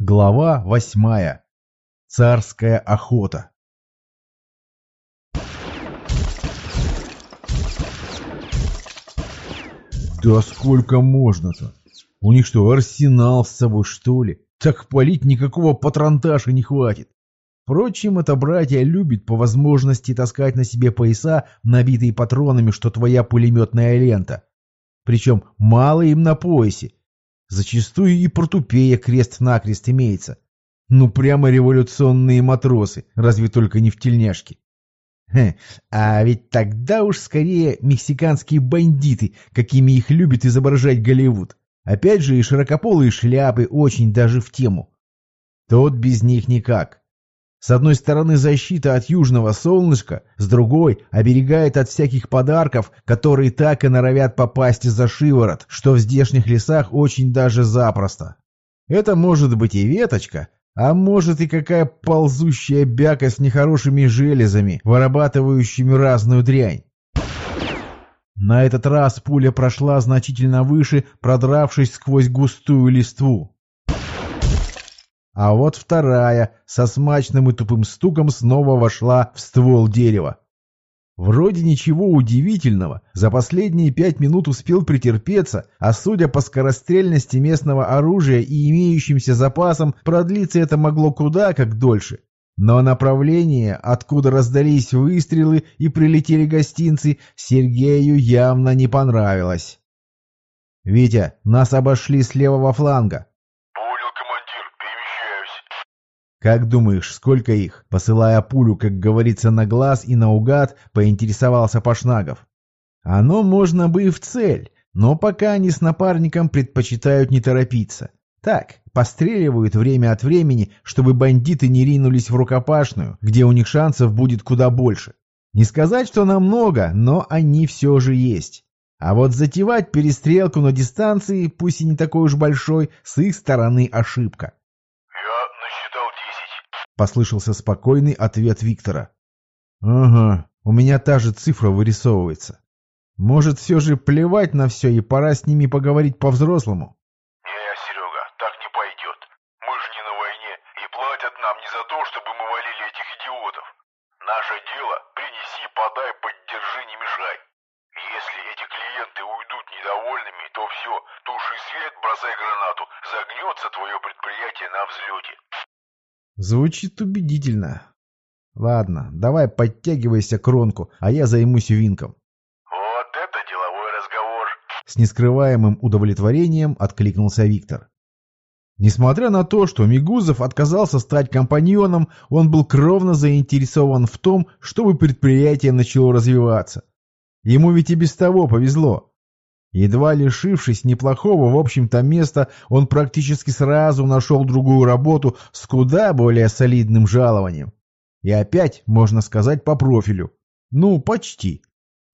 Глава восьмая. Царская охота. Да сколько можно-то? У них что, арсенал с собой, что ли? Так палить никакого патронташа не хватит. Впрочем, это братья любит по возможности таскать на себе пояса, набитые патронами, что твоя пулеметная лента. Причем мало им на поясе. Зачастую и портупея крест-накрест имеется. Ну, прямо революционные матросы, разве только не в тельняшке. Хе, а ведь тогда уж скорее мексиканские бандиты, какими их любит изображать Голливуд. Опять же и широкополые шляпы очень даже в тему. Тот без них никак. С одной стороны защита от южного солнышка, с другой оберегает от всяких подарков, которые так и норовят попасть за шиворот, что в здешних лесах очень даже запросто. Это может быть и веточка, а может и какая ползущая бяка с нехорошими железами, вырабатывающими разную дрянь. На этот раз пуля прошла значительно выше, продравшись сквозь густую листву. А вот вторая, со смачным и тупым стуком, снова вошла в ствол дерева. Вроде ничего удивительного, за последние пять минут успел претерпеться, а судя по скорострельности местного оружия и имеющимся запасам, продлиться это могло куда как дольше. Но направление, откуда раздались выстрелы и прилетели гостинцы, Сергею явно не понравилось. «Витя, нас обошли с левого фланга. «Как думаешь, сколько их?» Посылая пулю, как говорится, на глаз и наугад, поинтересовался Пашнагов. «Оно можно бы и в цель, но пока они с напарником предпочитают не торопиться. Так, постреливают время от времени, чтобы бандиты не ринулись в рукопашную, где у них шансов будет куда больше. Не сказать, что намного, но они все же есть. А вот затевать перестрелку на дистанции, пусть и не такой уж большой, с их стороны ошибка. Послышался спокойный ответ Виктора. «Ага, у меня та же цифра вырисовывается. Может, все же плевать на все и пора с ними поговорить по-взрослому?» «Не, Серега, так не пойдет. Мы же не на войне, и платят нам не за то, чтобы мы валили этих идиотов. Наше дело — принеси, подай, поддержи, не мешай. Если эти клиенты уйдут недовольными, то все, туши свет, бросай гранату, загнется твое предприятие на взлете». Звучит убедительно. Ладно, давай подтягивайся к Ронку, а я займусь винком. Вот это деловой разговор. С нескрываемым удовлетворением откликнулся Виктор. Несмотря на то, что Мигузов отказался стать компаньоном, он был кровно заинтересован в том, чтобы предприятие начало развиваться. Ему ведь и без того повезло. Едва лишившись неплохого, в общем-то, места, он практически сразу нашел другую работу с куда более солидным жалованием. И опять, можно сказать, по профилю. Ну, почти.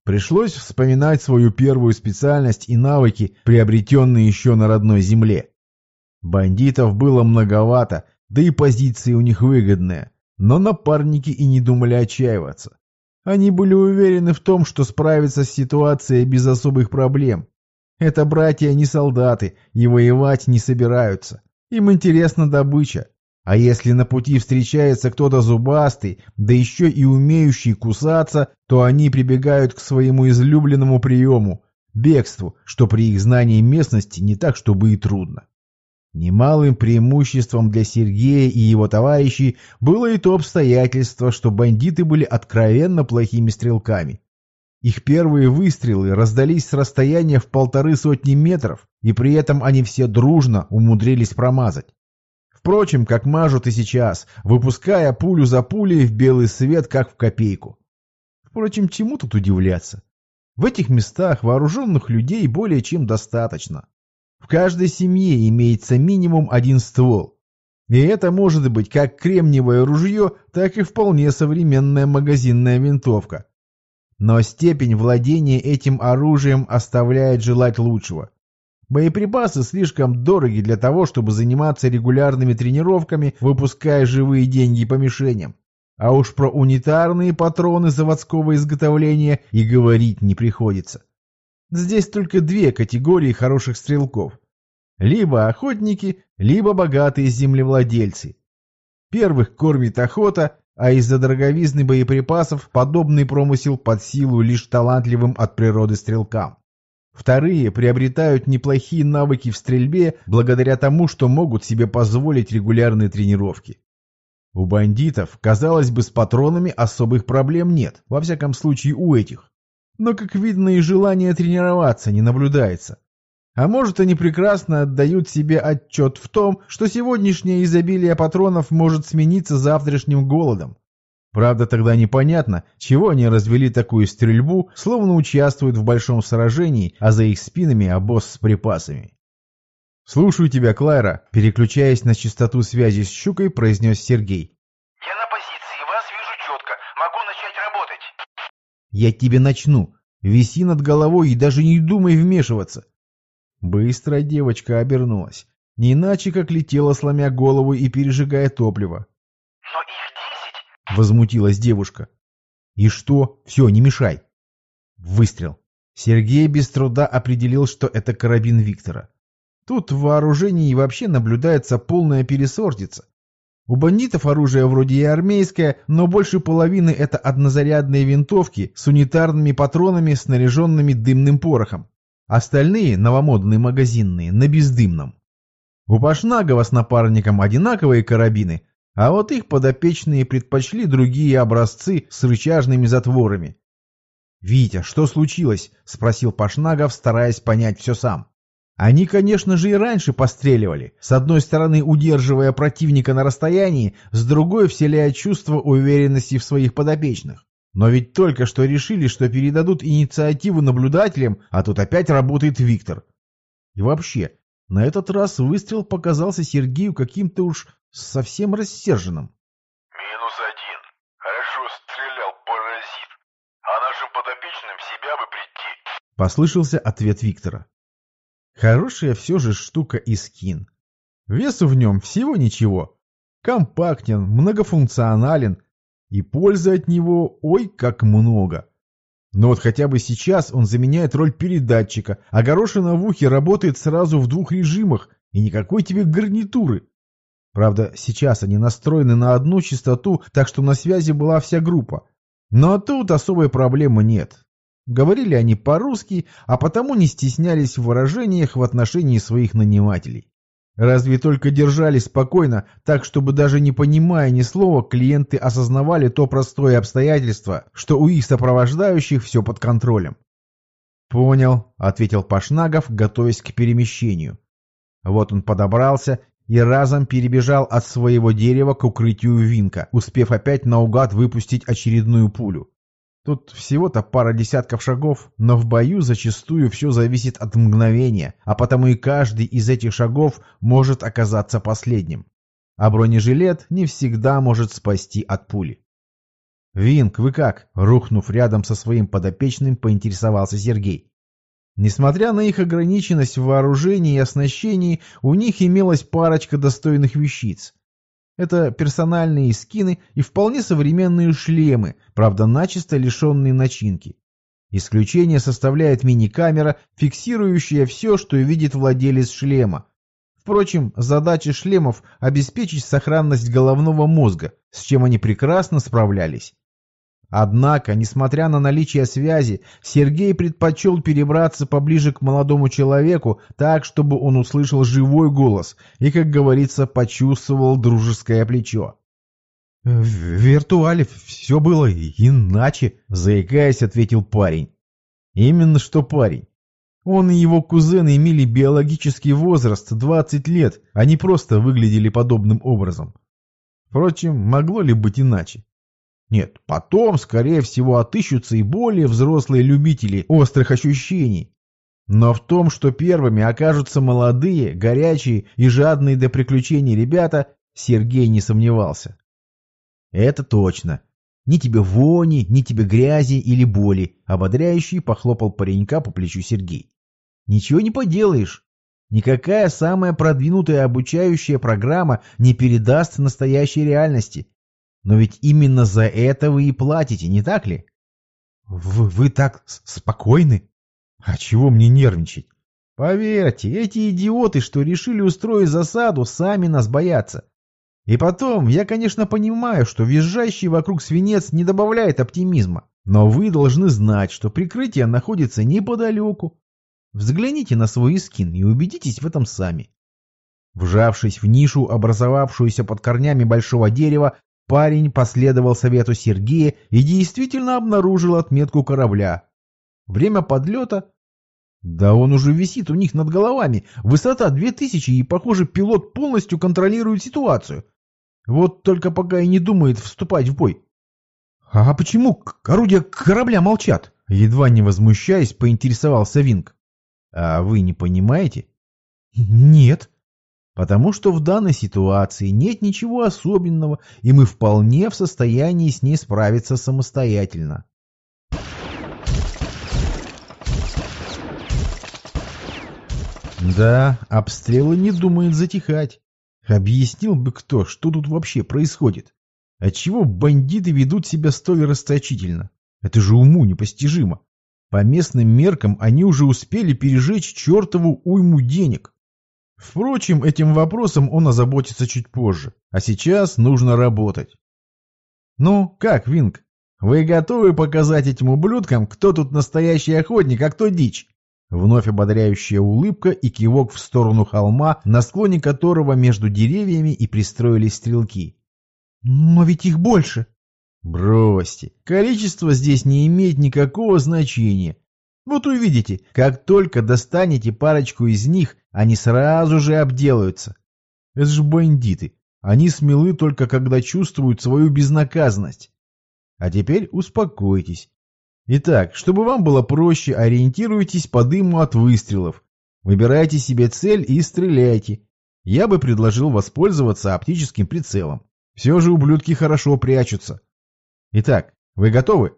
Пришлось вспоминать свою первую специальность и навыки, приобретенные еще на родной земле. Бандитов было многовато, да и позиции у них выгодные. Но напарники и не думали отчаиваться. Они были уверены в том, что справятся с ситуацией без особых проблем. Это братья не солдаты и воевать не собираются. Им интересна добыча. А если на пути встречается кто-то зубастый, да еще и умеющий кусаться, то они прибегают к своему излюбленному приему – бегству, что при их знании местности не так, чтобы и трудно. Немалым преимуществом для Сергея и его товарищей было и то обстоятельство, что бандиты были откровенно плохими стрелками. Их первые выстрелы раздались с расстояния в полторы сотни метров, и при этом они все дружно умудрились промазать. Впрочем, как мажут и сейчас, выпуская пулю за пулей в белый свет, как в копейку. Впрочем, чему тут удивляться? В этих местах вооруженных людей более чем достаточно. В каждой семье имеется минимум один ствол. И это может быть как кремниевое ружье, так и вполне современная магазинная винтовка. Но степень владения этим оружием оставляет желать лучшего. Боеприпасы слишком дороги для того, чтобы заниматься регулярными тренировками, выпуская живые деньги по мишеням. А уж про унитарные патроны заводского изготовления и говорить не приходится. Здесь только две категории хороших стрелков. Либо охотники, либо богатые землевладельцы. Первых кормит охота, а из-за дороговизны боеприпасов подобный промысел под силу лишь талантливым от природы стрелкам. Вторые приобретают неплохие навыки в стрельбе благодаря тому, что могут себе позволить регулярные тренировки. У бандитов, казалось бы, с патронами особых проблем нет, во всяком случае у этих. Но, как видно, и желание тренироваться не наблюдается. А может, они прекрасно отдают себе отчет в том, что сегодняшнее изобилие патронов может смениться завтрашним голодом. Правда, тогда непонятно, чего они развели такую стрельбу, словно участвуют в большом сражении, а за их спинами обоз с припасами. «Слушаю тебя, Клайра», переключаясь на частоту связи с Щукой, произнес Сергей. «Я на позиции, вас вижу четко. Могу начать работать». «Я тебе начну. Виси над головой и даже не думай вмешиваться. Быстро девочка обернулась. Не иначе, как летела, сломя голову и пережигая топливо. «Но их десять!» — возмутилась девушка. «И что? Все, не мешай!» Выстрел. Сергей без труда определил, что это карабин Виктора. Тут в вооружении вообще наблюдается полная пересортица. У бандитов оружие вроде и армейское, но больше половины это однозарядные винтовки с унитарными патронами, снаряженными дымным порохом. Остальные, новомодные магазинные, на бездымном. У Пашнагова с напарником одинаковые карабины, а вот их подопечные предпочли другие образцы с рычажными затворами. «Витя, что случилось?» — спросил Пашнагов, стараясь понять все сам. Они, конечно же, и раньше постреливали, с одной стороны удерживая противника на расстоянии, с другой вселяя чувство уверенности в своих подопечных. Но ведь только что решили, что передадут инициативу наблюдателям, а тут опять работает Виктор. И вообще, на этот раз выстрел показался Сергею каким-то уж совсем рассерженным. «Минус один. Хорошо стрелял, паразит. А нашим подопечным себя бы прийти». Послышался ответ Виктора. Хорошая все же штука и скин. Весу в нем всего ничего. Компактен, многофункционален, и пользы от него ой как много. Но вот хотя бы сейчас он заменяет роль передатчика, а горошина в ухе работает сразу в двух режимах, и никакой тебе гарнитуры. Правда, сейчас они настроены на одну частоту, так что на связи была вся группа. Но тут особой проблемы нет. Говорили они по-русски, а потому не стеснялись в выражениях в отношении своих нанимателей. Разве только держались спокойно, так чтобы даже не понимая ни слова, клиенты осознавали то простое обстоятельство, что у их сопровождающих все под контролем. «Понял», — ответил Пашнагов, готовясь к перемещению. Вот он подобрался и разом перебежал от своего дерева к укрытию Винка, успев опять наугад выпустить очередную пулю. Тут всего-то пара десятков шагов, но в бою зачастую все зависит от мгновения, а потому и каждый из этих шагов может оказаться последним. А бронежилет не всегда может спасти от пули. «Винк, вы как?» — рухнув рядом со своим подопечным, поинтересовался Сергей. Несмотря на их ограниченность в вооружении и оснащении, у них имелась парочка достойных вещиц. Это персональные скины и вполне современные шлемы, правда начисто лишенные начинки. Исключение составляет мини-камера, фиксирующая все, что видит владелец шлема. Впрочем, задача шлемов – обеспечить сохранность головного мозга, с чем они прекрасно справлялись. Однако, несмотря на наличие связи, Сергей предпочел перебраться поближе к молодому человеку так, чтобы он услышал живой голос и, как говорится, почувствовал дружеское плечо. «В виртуале все было иначе», — заикаясь, ответил парень. «Именно что парень. Он и его кузен имели биологический возраст 20 лет, они просто выглядели подобным образом. Впрочем, могло ли быть иначе? Нет, потом, скорее всего, отыщутся и более взрослые любители острых ощущений. Но в том, что первыми окажутся молодые, горячие и жадные до приключений ребята, Сергей не сомневался. Это точно. Ни тебе вони, ни тебе грязи или боли, ободряющий похлопал паренька по плечу Сергей. Ничего не поделаешь. Никакая самая продвинутая обучающая программа не передаст настоящей реальности. Но ведь именно за это вы и платите, не так ли? Вы, вы так спокойны? А чего мне нервничать? Поверьте, эти идиоты, что решили устроить засаду, сами нас боятся. И потом, я, конечно, понимаю, что визжащий вокруг свинец не добавляет оптимизма, но вы должны знать, что прикрытие находится неподалеку. Взгляните на свой скин и убедитесь в этом сами. Вжавшись в нишу, образовавшуюся под корнями большого дерева, парень последовал совету Сергея и действительно обнаружил отметку корабля. Время подлета да он уже висит у них над головами. Высота 2000, и, похоже, пилот полностью контролирует ситуацию. Вот только пока и не думает вступать в бой. А почему орудия корабля молчат? Едва не возмущаясь, поинтересовался Винг. А вы не понимаете? Нет. Потому что в данной ситуации нет ничего особенного, и мы вполне в состоянии с ней справиться самостоятельно. Да, обстрелы не думают затихать. Объяснил бы кто, что тут вообще происходит. Отчего бандиты ведут себя столь расточительно? Это же уму непостижимо. По местным меркам они уже успели пережечь чертову уйму денег. Впрочем, этим вопросом он озаботится чуть позже. А сейчас нужно работать. Ну, как, Винг? Вы готовы показать этим ублюдкам, кто тут настоящий охотник, а кто дичь? Вновь ободряющая улыбка и кивок в сторону холма, на склоне которого между деревьями и пристроились стрелки. «Но ведь их больше!» «Бросьте! Количество здесь не имеет никакого значения. Вот увидите, как только достанете парочку из них, они сразу же обделаются. Это же бандиты. Они смелы только когда чувствуют свою безнаказанность. А теперь успокойтесь. Итак, чтобы вам было проще, ориентируйтесь по дыму от выстрелов. Выбирайте себе цель и стреляйте. Я бы предложил воспользоваться оптическим прицелом. Все же ублюдки хорошо прячутся. Итак, вы готовы?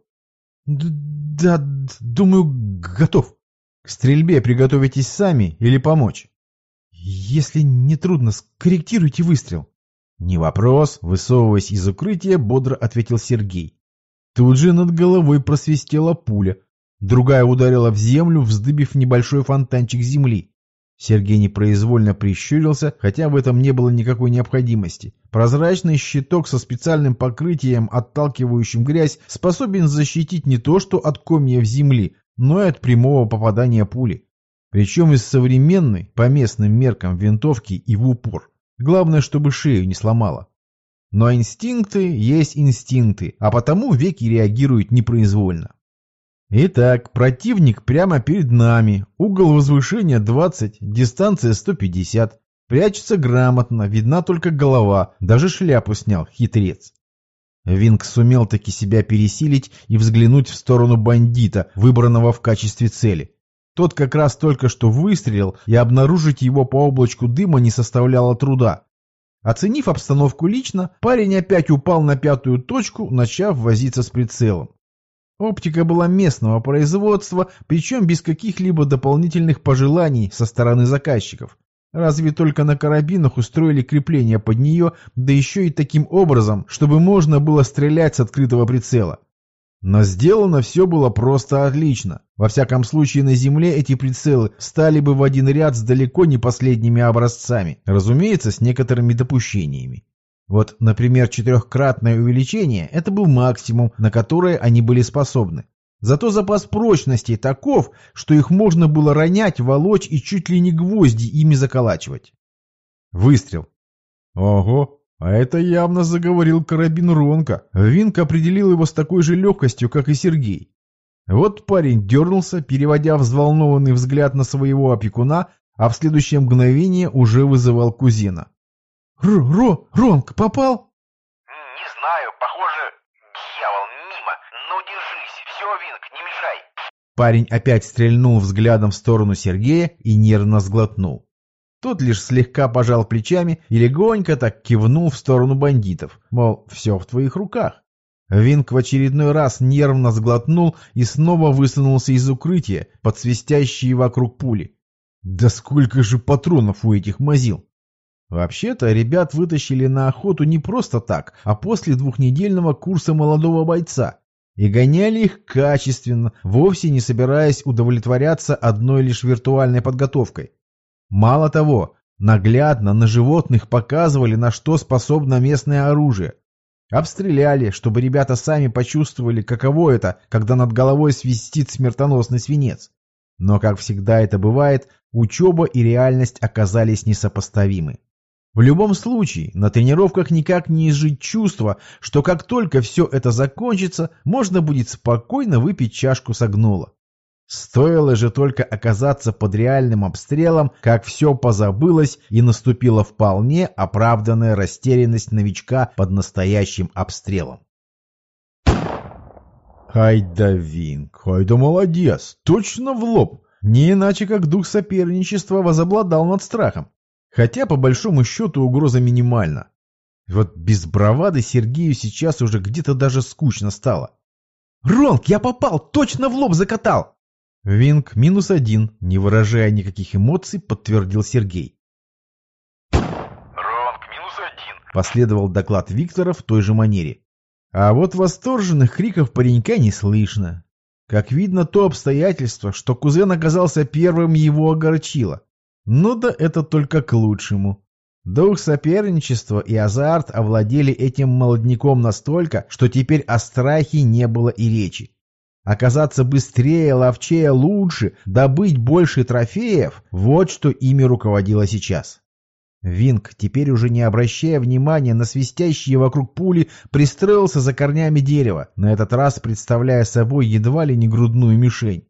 Да, думаю, готов. К стрельбе приготовитесь сами или помочь? Если не трудно, скорректируйте выстрел. Не вопрос, высовываясь из укрытия, бодро ответил Сергей. Тут же над головой просвистела пуля. Другая ударила в землю, вздыбив небольшой фонтанчик земли. Сергей непроизвольно прищурился, хотя в этом не было никакой необходимости. Прозрачный щиток со специальным покрытием, отталкивающим грязь, способен защитить не то что от комьев земли, но и от прямого попадания пули. Причем из современной, по местным меркам, винтовки и в упор. Главное, чтобы шею не сломало. Но инстинкты есть инстинкты, а потому веки реагируют непроизвольно. Итак, противник прямо перед нами, угол возвышения 20, дистанция 150. Прячется грамотно, видна только голова, даже шляпу снял, хитрец. Винг сумел таки себя пересилить и взглянуть в сторону бандита, выбранного в качестве цели. Тот как раз только что выстрелил, и обнаружить его по облачку дыма не составляло труда. Оценив обстановку лично, парень опять упал на пятую точку, начав возиться с прицелом. Оптика была местного производства, причем без каких-либо дополнительных пожеланий со стороны заказчиков. Разве только на карабинах устроили крепление под нее, да еще и таким образом, чтобы можно было стрелять с открытого прицела. Но сделано все было просто отлично. Во всяком случае, на Земле эти прицелы стали бы в один ряд с далеко не последними образцами, разумеется, с некоторыми допущениями. Вот, например, четырехкратное увеличение – это был максимум, на которое они были способны. Зато запас прочности таков, что их можно было ронять, волочь и чуть ли не гвозди ими заколачивать. Выстрел. Ого, а это явно заговорил карабин Ронка. Винк определил его с такой же легкостью, как и Сергей. Вот парень дернулся, переводя взволнованный взгляд на своего опекуна, а в следующее мгновение уже вызывал кузена. «Ро, Ронк, попал?» «Не знаю, похоже, дьявол, мимо. Ну, держись, все, Винк, не мешай». Парень опять стрельнул взглядом в сторону Сергея и нервно сглотнул. Тот лишь слегка пожал плечами и легонько так кивнул в сторону бандитов, мол, все в твоих руках. Винк в очередной раз нервно сглотнул и снова высунулся из укрытия, под свистящие вокруг пули. Да сколько же патронов у этих мазил! Вообще-то ребят вытащили на охоту не просто так, а после двухнедельного курса молодого бойца. И гоняли их качественно, вовсе не собираясь удовлетворяться одной лишь виртуальной подготовкой. Мало того, наглядно на животных показывали, на что способно местное оружие. Обстреляли, чтобы ребята сами почувствовали, каково это, когда над головой свистит смертоносный свинец. Но, как всегда это бывает, учеба и реальность оказались несопоставимы. В любом случае, на тренировках никак не изжить чувство, что как только все это закончится, можно будет спокойно выпить чашку согнула. Стоило же только оказаться под реальным обстрелом, как все позабылось и наступила вполне оправданная растерянность новичка под настоящим обстрелом. Ай да Винг, ай да молодец, точно в лоб. Не иначе, как дух соперничества возобладал над страхом. Хотя, по большому счету, угроза минимальна. Вот без бравады Сергею сейчас уже где-то даже скучно стало. «Ронг, я попал! Точно в лоб закатал!» Винг минус один, не выражая никаких эмоций, подтвердил Сергей. Ронг минус один. Последовал доклад Виктора в той же манере. А вот восторженных криков паренька не слышно. Как видно, то обстоятельство, что кузен оказался первым, его огорчило. Ну да это только к лучшему. Дух соперничества и азарт овладели этим молодняком настолько, что теперь о страхе не было и речи. Оказаться быстрее, ловчее, лучше, добыть больше трофеев – вот что ими руководило сейчас. Винг, теперь уже не обращая внимания на свистящие вокруг пули, пристроился за корнями дерева, на этот раз представляя собой едва ли не грудную мишень.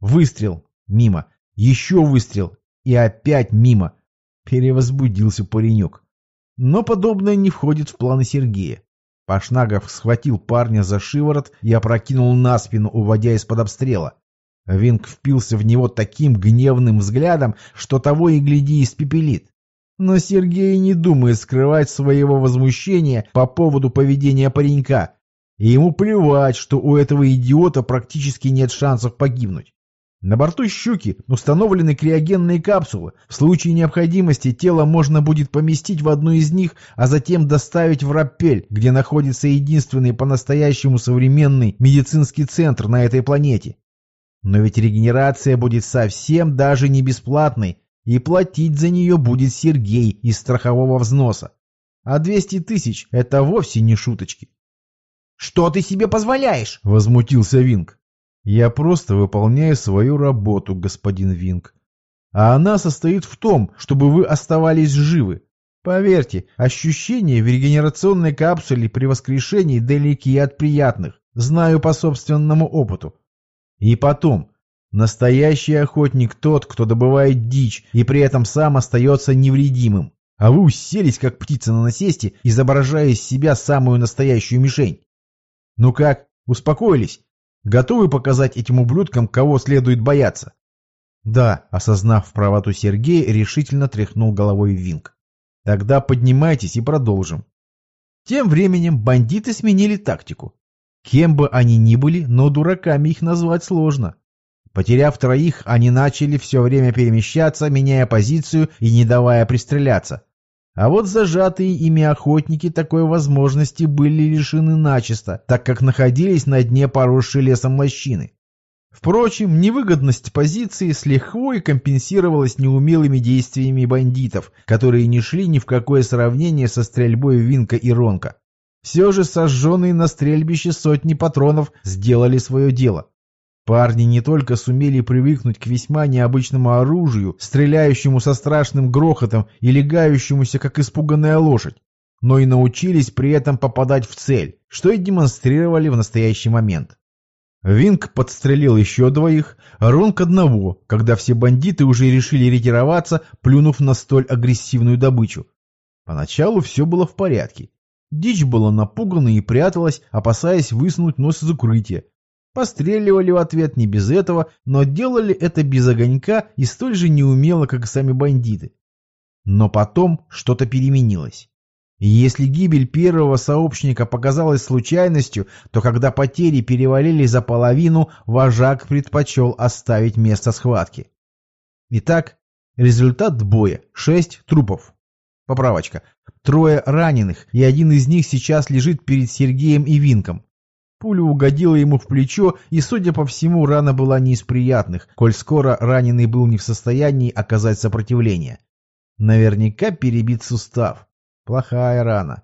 Выстрел. Мимо. Еще выстрел. И опять мимо. Перевозбудился паренек. Но подобное не входит в планы Сергея. Пашнагов схватил парня за шиворот и опрокинул на спину, уводя из-под обстрела. Винг впился в него таким гневным взглядом, что того и гляди испепелит. Но Сергей не думает скрывать своего возмущения по поводу поведения паренька. И ему плевать, что у этого идиота практически нет шансов погибнуть. На борту «Щуки» установлены криогенные капсулы. В случае необходимости тело можно будет поместить в одну из них, а затем доставить в Раппель, где находится единственный по-настоящему современный медицинский центр на этой планете. Но ведь регенерация будет совсем даже не бесплатной, и платить за нее будет Сергей из страхового взноса. А 200 тысяч – это вовсе не шуточки. «Что ты себе позволяешь?» – возмутился Винг. Я просто выполняю свою работу, господин Винг. А она состоит в том, чтобы вы оставались живы. Поверьте, ощущения в регенерационной капсуле при воскрешении далеки от приятных. Знаю по собственному опыту. И потом, настоящий охотник тот, кто добывает дичь и при этом сам остается невредимым. А вы уселись, как птица на насесте, изображая из себя самую настоящую мишень. Ну как, успокоились? Готовы показать этим ублюдкам, кого следует бояться? Да, осознав правоту Сергея, решительно тряхнул головой Винг. Тогда поднимайтесь и продолжим. Тем временем бандиты сменили тактику. Кем бы они ни были, но дураками их назвать сложно. Потеряв троих, они начали все время перемещаться, меняя позицию и не давая пристреляться. А вот зажатые ими охотники такой возможности были лишены начисто, так как находились на дне поросшей лесом лощины. Впрочем, невыгодность позиции с лихвой компенсировалась неумелыми действиями бандитов, которые не шли ни в какое сравнение со стрельбой Винка и Ронка. Все же сожженные на стрельбище сотни патронов сделали свое дело. Парни не только сумели привыкнуть к весьма необычному оружию, стреляющему со страшным грохотом и легающемуся, как испуганная лошадь, но и научились при этом попадать в цель, что и демонстрировали в настоящий момент. Винг подстрелил еще двоих, Ронк одного, когда все бандиты уже решили ретироваться, плюнув на столь агрессивную добычу. Поначалу все было в порядке. Дичь была напугана и пряталась, опасаясь высунуть нос из укрытия, Постреливали в ответ не без этого, но делали это без огонька и столь же неумело, как и сами бандиты. Но потом что-то переменилось. И если гибель первого сообщника показалась случайностью, то когда потери перевалили за половину, вожак предпочел оставить место схватки. Итак, результат боя – шесть трупов. Поправочка. Трое раненых, и один из них сейчас лежит перед Сергеем и Винком. Пуля угодила ему в плечо, и, судя по всему, рана была не из приятных, коль скоро раненый был не в состоянии оказать сопротивление. Наверняка перебит сустав. Плохая рана.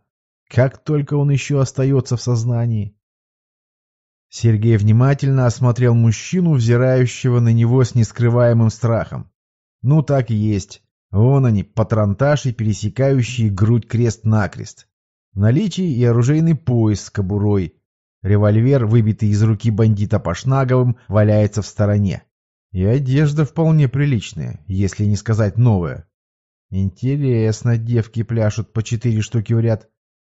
Как только он еще остается в сознании. Сергей внимательно осмотрел мужчину, взирающего на него с нескрываемым страхом. Ну, так и есть. Вон они, патронташи, пересекающие грудь крест-накрест. В наличии и оружейный пояс с кобурой, Револьвер, выбитый из руки бандита Пашнаговым, валяется в стороне. И одежда вполне приличная, если не сказать новая. Интересно, девки пляшут по четыре штуки в ряд.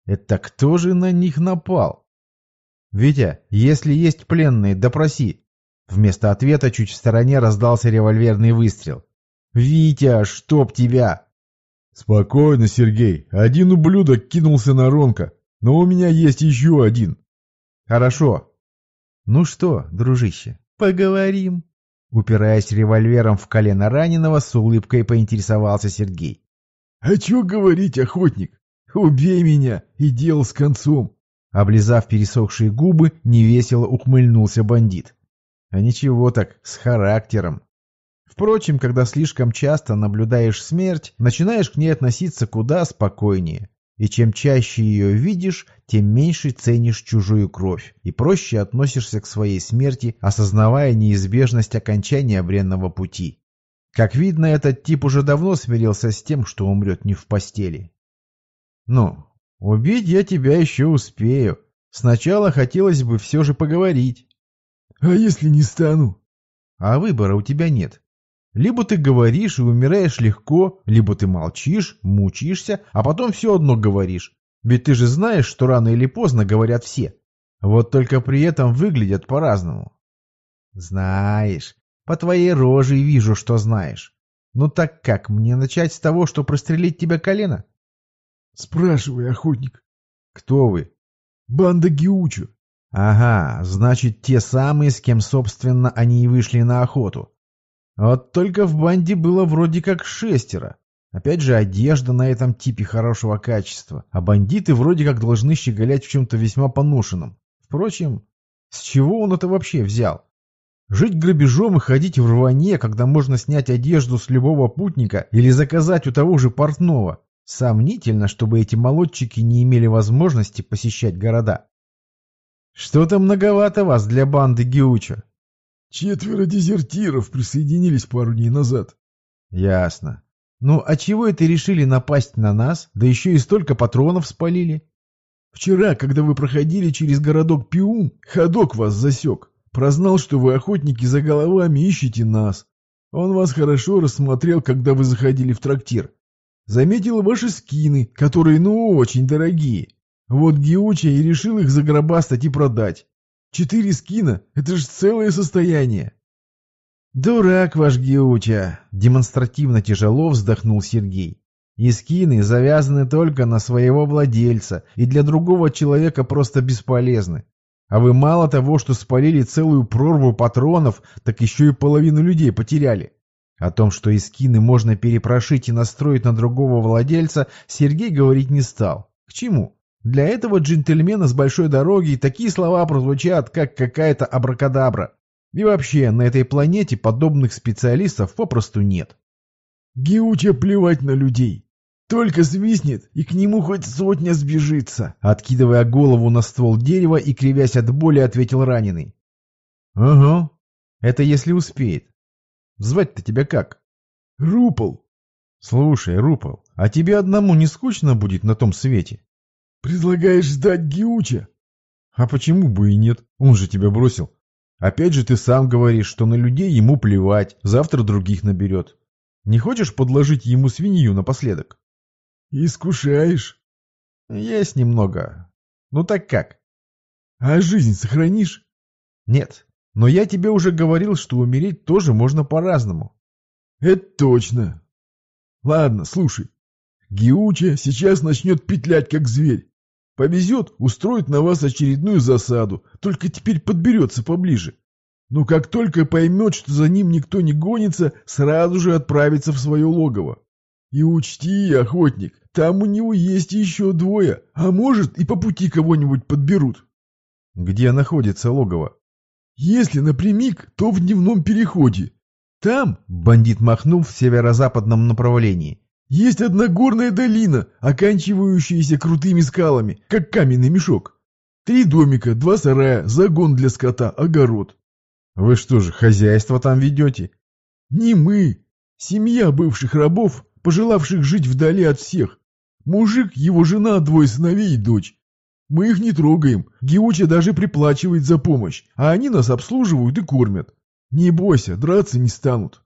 Это кто же на них напал? Витя, если есть пленные, допроси. Вместо ответа чуть в стороне раздался револьверный выстрел. «Витя, чтоб тебя!» «Спокойно, Сергей. Один ублюдок кинулся на Ронка, но у меня есть еще один. Хорошо. Ну что, дружище, поговорим. Упираясь револьвером в колено раненого, с улыбкой поинтересовался Сергей. «А чё говорить, охотник? Убей меня и дело с концом!» Облизав пересохшие губы, невесело ухмыльнулся бандит. А ничего так, с характером. Впрочем, когда слишком часто наблюдаешь смерть, начинаешь к ней относиться куда спокойнее. И чем чаще ее видишь, тем меньше ценишь чужую кровь и проще относишься к своей смерти, осознавая неизбежность окончания бренного пути. Как видно, этот тип уже давно смирился с тем, что умрет не в постели. Ну, убить я тебя еще успею. Сначала хотелось бы все же поговорить. А если не стану? А выбора у тебя нет. Либо ты говоришь и умираешь легко, либо ты молчишь, мучишься, а потом все одно говоришь. Ведь ты же знаешь, что рано или поздно говорят все. Вот только при этом выглядят по-разному. Знаешь. По твоей роже вижу, что знаешь. Ну так как, мне начать с того, что прострелить тебя колено? Спрашивай, охотник. Кто вы? Банда Гиучу. Ага, значит, те самые, с кем, собственно, они и вышли на охоту. Вот только в банде было вроде как шестеро. Опять же, одежда на этом типе хорошего качества, а бандиты вроде как должны щеголять в чем-то весьма поношенном. Впрочем, с чего он это вообще взял? Жить грабежом и ходить в рване, когда можно снять одежду с любого путника или заказать у того же портного. Сомнительно, чтобы эти молодчики не имели возможности посещать города. Что-то многовато вас для банды Геуча. Четверо дезертиров присоединились пару дней назад. Ясно. Ну, а чего это решили напасть на нас, да еще и столько патронов спалили? Вчера, когда вы проходили через городок Пиум, ходок вас засек. Прознал, что вы охотники за головами ищете нас. Он вас хорошо рассмотрел, когда вы заходили в трактир. Заметил ваши скины, которые ну очень дорогие. Вот Геуча и решил их загробастать и продать. Четыре скина — это же целое состояние. «Дурак ваш Геуча!» — демонстративно тяжело вздохнул Сергей. «И скины завязаны только на своего владельца, и для другого человека просто бесполезны. А вы мало того, что спалили целую прорву патронов, так еще и половину людей потеряли. О том, что и скины можно перепрошить и настроить на другого владельца, Сергей говорить не стал. К чему? Для этого джентльмена с большой дороги такие слова прозвучат, как какая-то абракадабра. И вообще, на этой планете подобных специалистов попросту нет. Геуча плевать на людей. Только свистнет, и к нему хоть сотня сбежится. Откидывая голову на ствол дерева и кривясь от боли, ответил раненый. Ага, это если успеет. Звать-то тебя как? Рупол. Слушай, Рупол, а тебе одному не скучно будет на том свете? Предлагаешь сдать Гиуча? А почему бы и нет? Он же тебя бросил. Опять же ты сам говоришь, что на людей ему плевать, завтра других наберет. Не хочешь подложить ему свинью напоследок? Искушаешь. Есть немного. Ну так как? А жизнь сохранишь? Нет. Но я тебе уже говорил, что умереть тоже можно по-разному. Это точно. Ладно, слушай. Гиуча сейчас начнет петлять, как зверь. Повезет, устроит на вас очередную засаду, только теперь подберется поближе. Но как только поймет, что за ним никто не гонится, сразу же отправится в свое логово. И учти, охотник, там у него есть еще двое, а может и по пути кого-нибудь подберут. Где находится логово? Если напрямик, то в дневном переходе. Там, бандит махнул в северо-западном направлении, есть одна горная долина, оканчивающаяся крутыми скалами, как каменный мешок. Три домика, два сарая, загон для скота, огород. Вы что же, хозяйство там ведете? Не мы. Семья бывших рабов, пожелавших жить вдали от всех. Мужик, его жена, двое сыновей и дочь. Мы их не трогаем, Геуча даже приплачивает за помощь, а они нас обслуживают и кормят. Не бойся, драться не станут.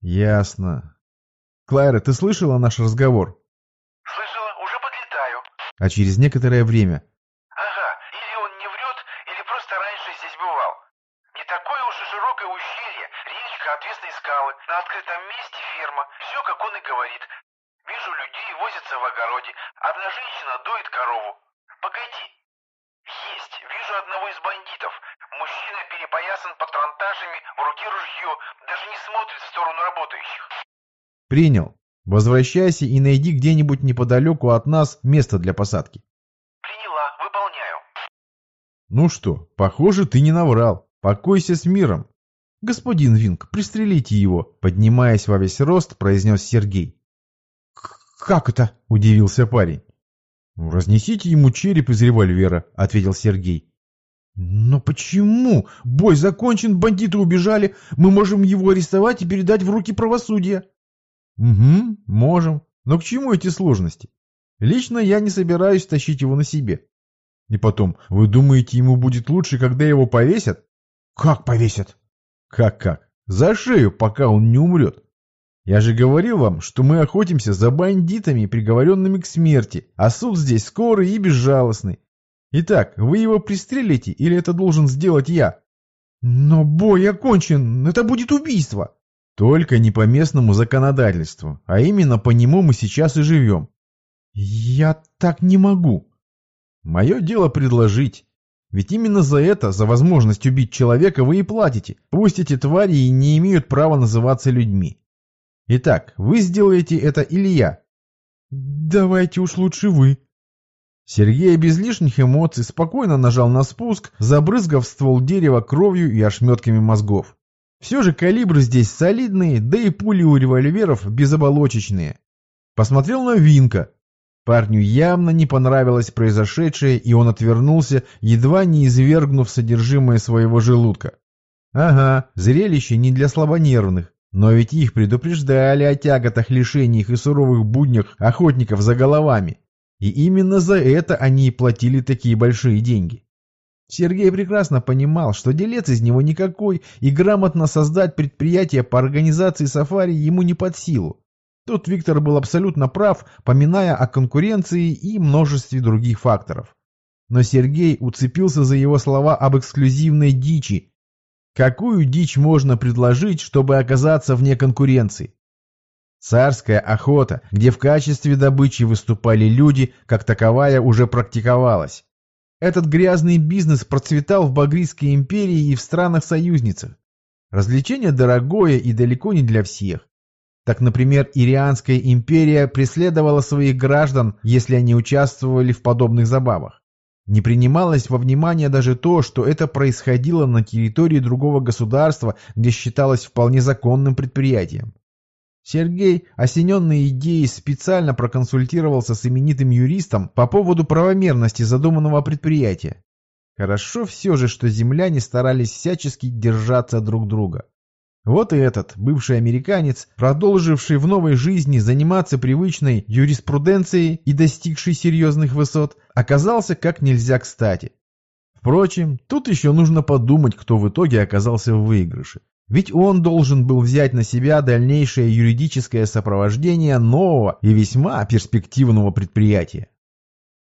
Ясно. Клайра, ты слышала наш разговор? Слышала, уже подлетаю. А через некоторое время. Ага, или он не врет, или просто раньше здесь бывал. Не такое уж и широкое ущелье, речка, отвесные скалы, на открытом месте ферма, все как он и говорит. Вижу людей, возятся в огороде, одна женщина доит корову. Погоди. Есть, вижу одного из бандитов. Мужчина перепоясан патронташами, в руке ружье, даже не смотрит в сторону работающих. Принял. Возвращайся и найди где-нибудь неподалеку от нас место для посадки. Приняла, выполняю. Ну что, похоже, ты не наврал. Покойся с миром. Господин Винг, пристрелите его, поднимаясь во весь рост, произнес Сергей. «Как это?» – удивился парень. «Разнесите ему череп из револьвера», – ответил Сергей. «Но почему? Бой закончен, бандиты убежали, мы можем его арестовать и передать в руки правосудия». Угу, можем. Но к чему эти сложности? Лично я не собираюсь тащить его на себе. И потом, вы думаете, ему будет лучше, когда его повесят? Как повесят? Как-как? За шею, пока он не умрет. Я же говорил вам, что мы охотимся за бандитами, приговоренными к смерти, а суд здесь скорый и безжалостный. Итак, вы его пристрелите или это должен сделать я? Но бой окончен, это будет убийство. Только не по местному законодательству, а именно по нему мы сейчас и живем. Я так не могу. Мое дело предложить. Ведь именно за это, за возможность убить человека, вы и платите. Пусть эти твари и не имеют права называться людьми. Итак, вы сделаете это или я? Давайте уж лучше вы. Сергей без лишних эмоций спокойно нажал на спуск, забрызгав ствол дерева кровью и ошметками мозгов. Все же калибры здесь солидные, да и пули у револьверов безоболочечные. Посмотрел на Винка. Парню явно не понравилось произошедшее, и он отвернулся, едва не извергнув содержимое своего желудка. Ага, зрелище не для слабонервных, но ведь их предупреждали о тяготах, лишениях и суровых буднях охотников за головами. И именно за это они и платили такие большие деньги. Сергей прекрасно понимал, что делец из него никакой, и грамотно создать предприятие по организации сафари ему не под силу. Тут Виктор был абсолютно прав, поминая о конкуренции и множестве других факторов. Но Сергей уцепился за его слова об эксклюзивной дичи. Какую дичь можно предложить, чтобы оказаться вне конкуренции? Царская охота, где в качестве добычи выступали люди, как таковая уже практиковалась. Этот грязный бизнес процветал в Багрийской империи и в странах-союзницах. Развлечение дорогое и далеко не для всех. Так, например, Ирианская империя преследовала своих граждан, если они участвовали в подобных забавах. Не принималось во внимание даже то, что это происходило на территории другого государства, где считалось вполне законным предприятием. Сергей, осененный идеей, специально проконсультировался с именитым юристом по поводу правомерности задуманного предприятия. Хорошо все же, что земляне старались всячески держаться друг друга. Вот и этот, бывший американец, продолживший в новой жизни заниматься привычной юриспруденцией и достигший серьезных высот, оказался как нельзя кстати. Впрочем, тут еще нужно подумать, кто в итоге оказался в выигрыше. Ведь он должен был взять на себя дальнейшее юридическое сопровождение нового и весьма перспективного предприятия.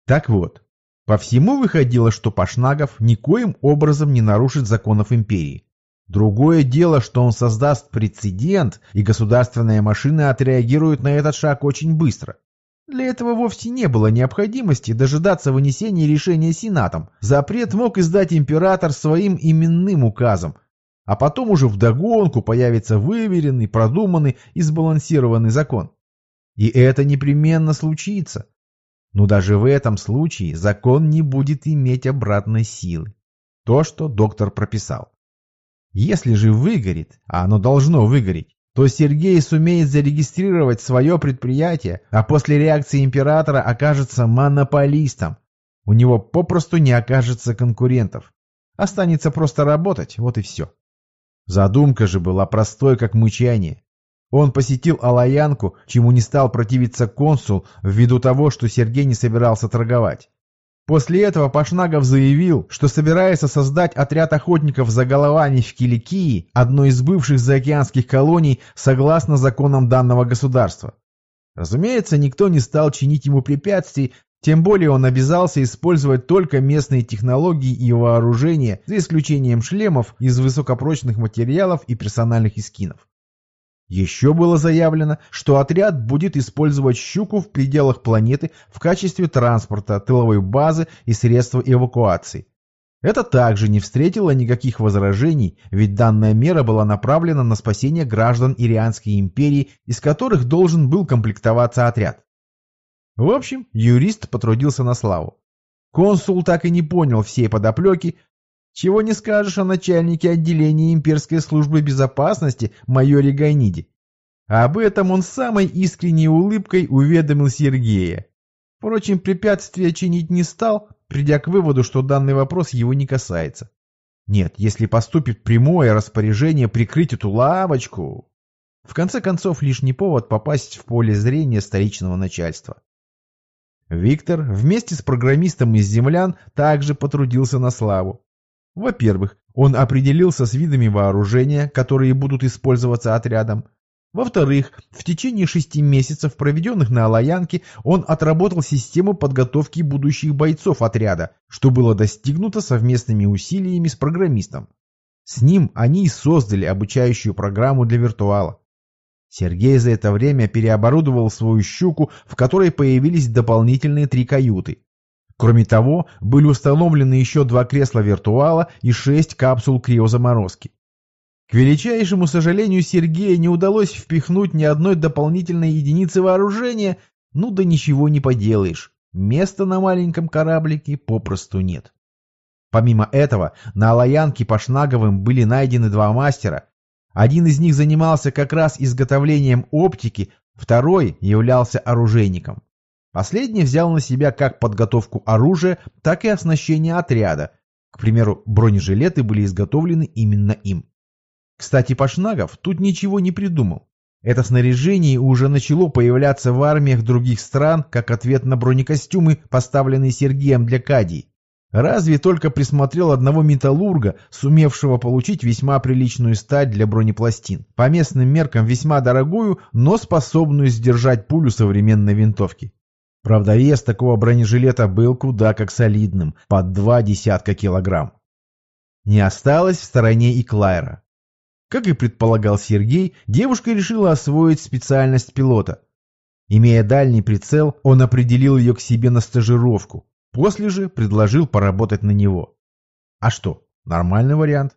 Так вот, по всему выходило, что Пашнагов никоим образом не нарушит законов империи. Другое дело, что он создаст прецедент, и государственная машина отреагирует на этот шаг очень быстро. Для этого вовсе не было необходимости дожидаться вынесения решения Сенатом. Запрет мог издать император своим именным указом, а потом уже вдогонку появится выверенный, продуманный и сбалансированный закон. И это непременно случится. Но даже в этом случае закон не будет иметь обратной силы. То, что доктор прописал. Если же выгорит, а оно должно выгореть, то Сергей сумеет зарегистрировать свое предприятие, а после реакции императора окажется монополистом. У него попросту не окажется конкурентов. Останется просто работать, вот и все. Задумка же была простой, как мычание. Он посетил Алаянку, чему не стал противиться консул, ввиду того, что Сергей не собирался торговать. После этого Пашнагов заявил, что собирается создать отряд охотников за головами в Киликии, одной из бывших заокеанских колоний, согласно законам данного государства. Разумеется, никто не стал чинить ему препятствий, тем более он обязался использовать только местные технологии и вооружения, за исключением шлемов из высокопрочных материалов и персональных эскинов. Еще было заявлено, что отряд будет использовать «Щуку» в пределах планеты в качестве транспорта, тыловой базы и средства эвакуации. Это также не встретило никаких возражений, ведь данная мера была направлена на спасение граждан Ирианской империи, из которых должен был комплектоваться отряд. В общем, юрист потрудился на славу. Консул так и не понял всей подоплеки, чего не скажешь о начальнике отделения имперской службы безопасности майоре Гайниде. Об этом он самой искренней улыбкой уведомил Сергея. Впрочем, препятствия чинить не стал, придя к выводу, что данный вопрос его не касается. Нет, если поступит прямое распоряжение прикрыть эту лавочку... В конце концов, лишний повод попасть в поле зрения столичного начальства. Виктор вместе с программистом из землян также потрудился на славу. Во-первых, он определился с видами вооружения, которые будут использоваться отрядом. Во-вторых, в течение шести месяцев, проведенных на Алаянке, он отработал систему подготовки будущих бойцов отряда, что было достигнуто совместными усилиями с программистом. С ним они и создали обучающую программу для виртуала. Сергей за это время переоборудовал свою «Щуку», в которой появились дополнительные три каюты. Кроме того, были установлены еще два кресла виртуала и шесть капсул криозаморозки. К величайшему сожалению, Сергея не удалось впихнуть ни одной дополнительной единицы вооружения, ну да ничего не поделаешь, места на маленьком кораблике попросту нет. Помимо этого, на Алаянке по Шнаговым были найдены два мастера, один из них занимался как раз изготовлением оптики, второй являлся оружейником. Последний взял на себя как подготовку оружия, так и оснащение отряда. К примеру, бронежилеты были изготовлены именно им. Кстати, Пашнагов тут ничего не придумал. Это снаряжение уже начало появляться в армиях других стран как ответ на бронекостюмы, поставленные Сергеем для Кадии. Разве только присмотрел одного металлурга, сумевшего получить весьма приличную сталь для бронепластин. По местным меркам весьма дорогую, но способную сдержать пулю современной винтовки. Правда, вес такого бронежилета был куда как солидным, под два десятка килограмм. Не осталось в стороне и Клайра. Как и предполагал Сергей, девушка решила освоить специальность пилота. Имея дальний прицел, он определил ее к себе на стажировку. После же предложил поработать на него. А что, нормальный вариант.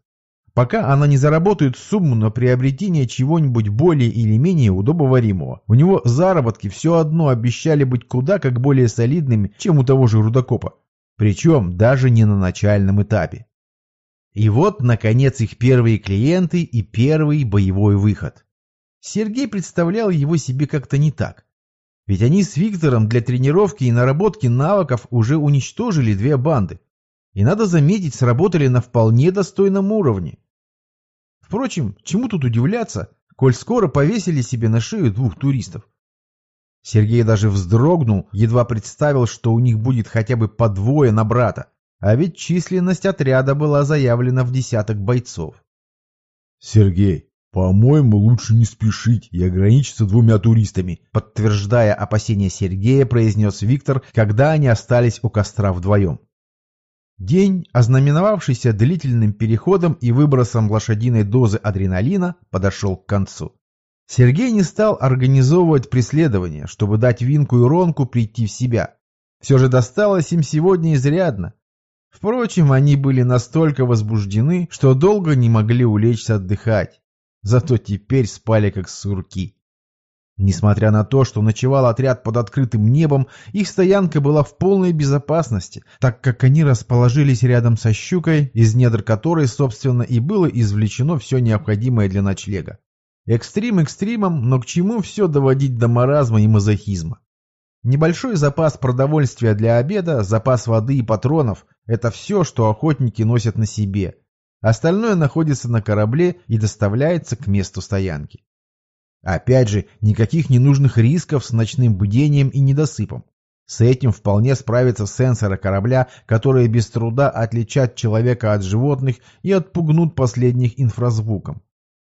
Пока она не заработает сумму на приобретение чего-нибудь более или менее удобоваримого, у него заработки все одно обещали быть куда как более солидными, чем у того же Рудокопа. Причем даже не на начальном этапе. И вот, наконец, их первые клиенты и первый боевой выход. Сергей представлял его себе как-то не так. Ведь они с Виктором для тренировки и наработки навыков уже уничтожили две банды. И надо заметить, сработали на вполне достойном уровне. Впрочем, чему тут удивляться, коль скоро повесили себе на шею двух туристов. Сергей даже вздрогнул, едва представил, что у них будет хотя бы по двое на брата, а ведь численность отряда была заявлена в десяток бойцов. «Сергей, «По-моему, лучше не спешить и ограничиться двумя туристами», подтверждая опасения Сергея, произнес Виктор, когда они остались у костра вдвоем. День, ознаменовавшийся длительным переходом и выбросом лошадиной дозы адреналина, подошел к концу. Сергей не стал организовывать преследование, чтобы дать Винку и Ронку прийти в себя. Все же досталось им сегодня изрядно. Впрочем, они были настолько возбуждены, что долго не могли улечься отдыхать. Зато теперь спали как сурки. Несмотря на то, что ночевал отряд под открытым небом, их стоянка была в полной безопасности, так как они расположились рядом со щукой, из недр которой, собственно, и было извлечено все необходимое для ночлега. Экстрим экстримом, но к чему все доводить до маразма и мазохизма? Небольшой запас продовольствия для обеда, запас воды и патронов – это все, что охотники носят на себе. Остальное находится на корабле и доставляется к месту стоянки. Опять же, никаких ненужных рисков с ночным будением и недосыпом. С этим вполне справятся сенсоры корабля, которые без труда отличат человека от животных и отпугнут последних инфразвуком.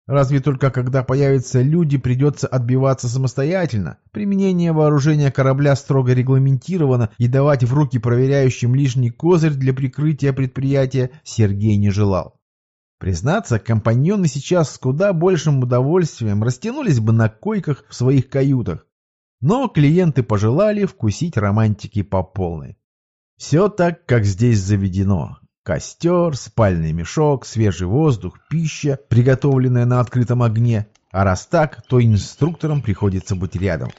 Разве только когда появятся люди, придется отбиваться самостоятельно. Применение вооружения корабля строго регламентировано, и давать в руки проверяющим лишний козырь для прикрытия предприятия Сергей не желал. Признаться, компаньоны сейчас с куда большим удовольствием растянулись бы на койках в своих каютах. Но клиенты пожелали вкусить романтики по полной. Все так, как здесь заведено. Костер, спальный мешок, свежий воздух, пища, приготовленная на открытом огне. А раз так, то инструкторам приходится быть рядом.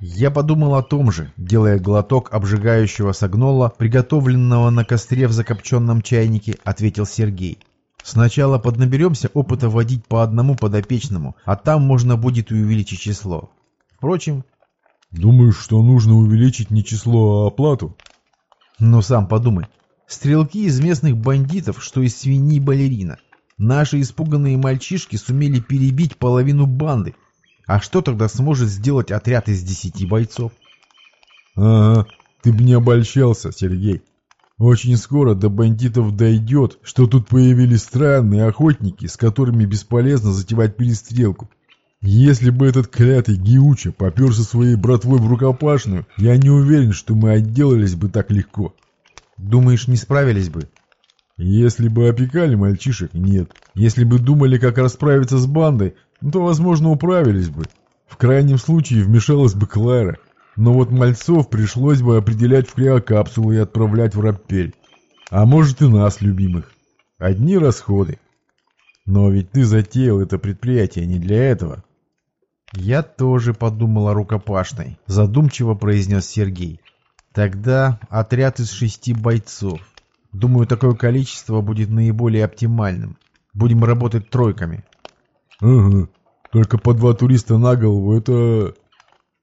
Я подумал о том же, делая глоток обжигающего согнола, приготовленного на костре в закопченном чайнике, ответил Сергей. Сначала поднаберемся опыта водить по одному подопечному, а там можно будет и увеличить число. Впрочем... Думаешь, что нужно увеличить не число, а оплату? Ну, сам подумай. Стрелки из местных бандитов, что из свиньи балерина. Наши испуганные мальчишки сумели перебить половину банды. А что тогда сможет сделать отряд из десяти бойцов? Ага, ты бы не обольщался, Сергей. Очень скоро до бандитов дойдет, что тут появились странные охотники, с которыми бесполезно затевать перестрелку. Если бы этот клятый Гиуча поперся своей братвой в рукопашную, я не уверен, что мы отделались бы так легко. Думаешь, не справились бы? Если бы опекали мальчишек, нет. Если бы думали, как расправиться с бандой, то, возможно, управились бы. В крайнем случае вмешалась бы Клара. Но вот мальцов пришлось бы определять в криокапсулу и отправлять в раппель. А может и нас, любимых. Одни расходы. Но ведь ты затеял это предприятие не для этого. Я тоже подумал о рукопашной, задумчиво произнес Сергей. Тогда отряд из шести бойцов. Думаю, такое количество будет наиболее оптимальным. Будем работать тройками. Ага. Только по два туриста на голову — это...